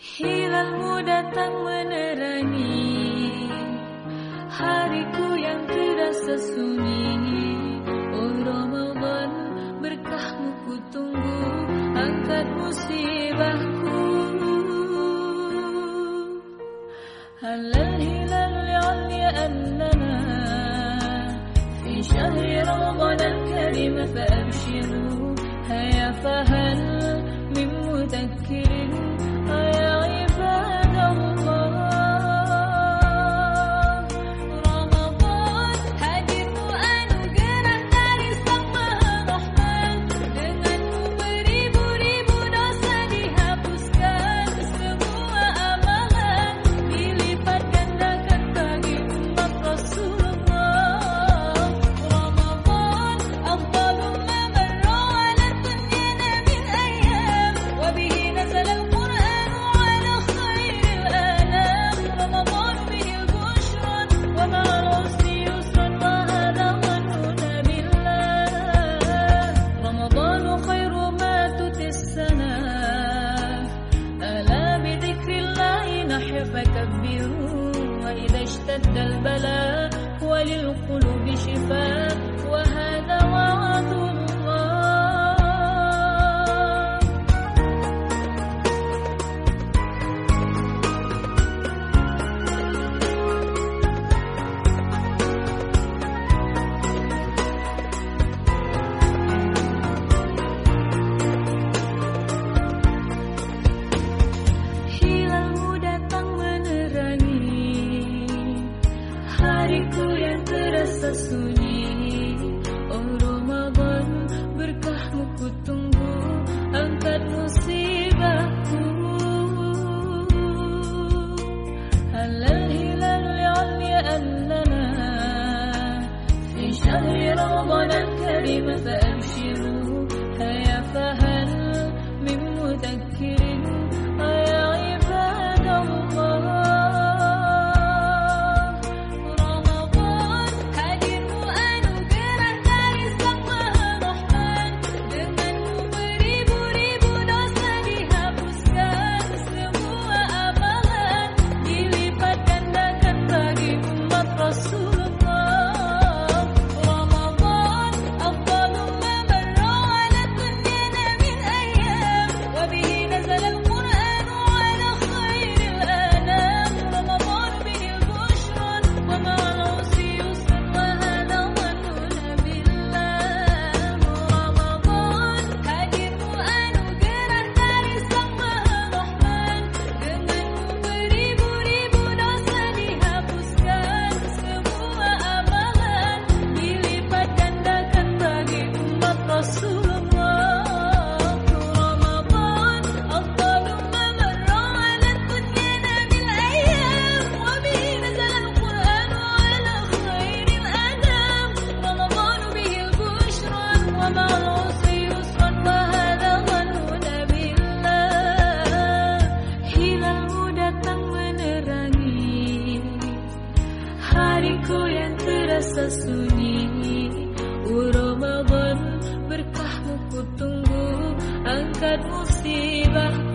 Hilalmu datang menerangi Hariku yang tidak sunyi Oh Ramadan berkahmu ku tunggu Angkat musibahku Halal hilal ya Allah, Fi syahri Ramadan karim fa'abshiru Haya اشتد البلاء وللقلوب شفاء. one and carry me there. sunyi. Ramadan berkahmu ku tunggu. Angkat musibah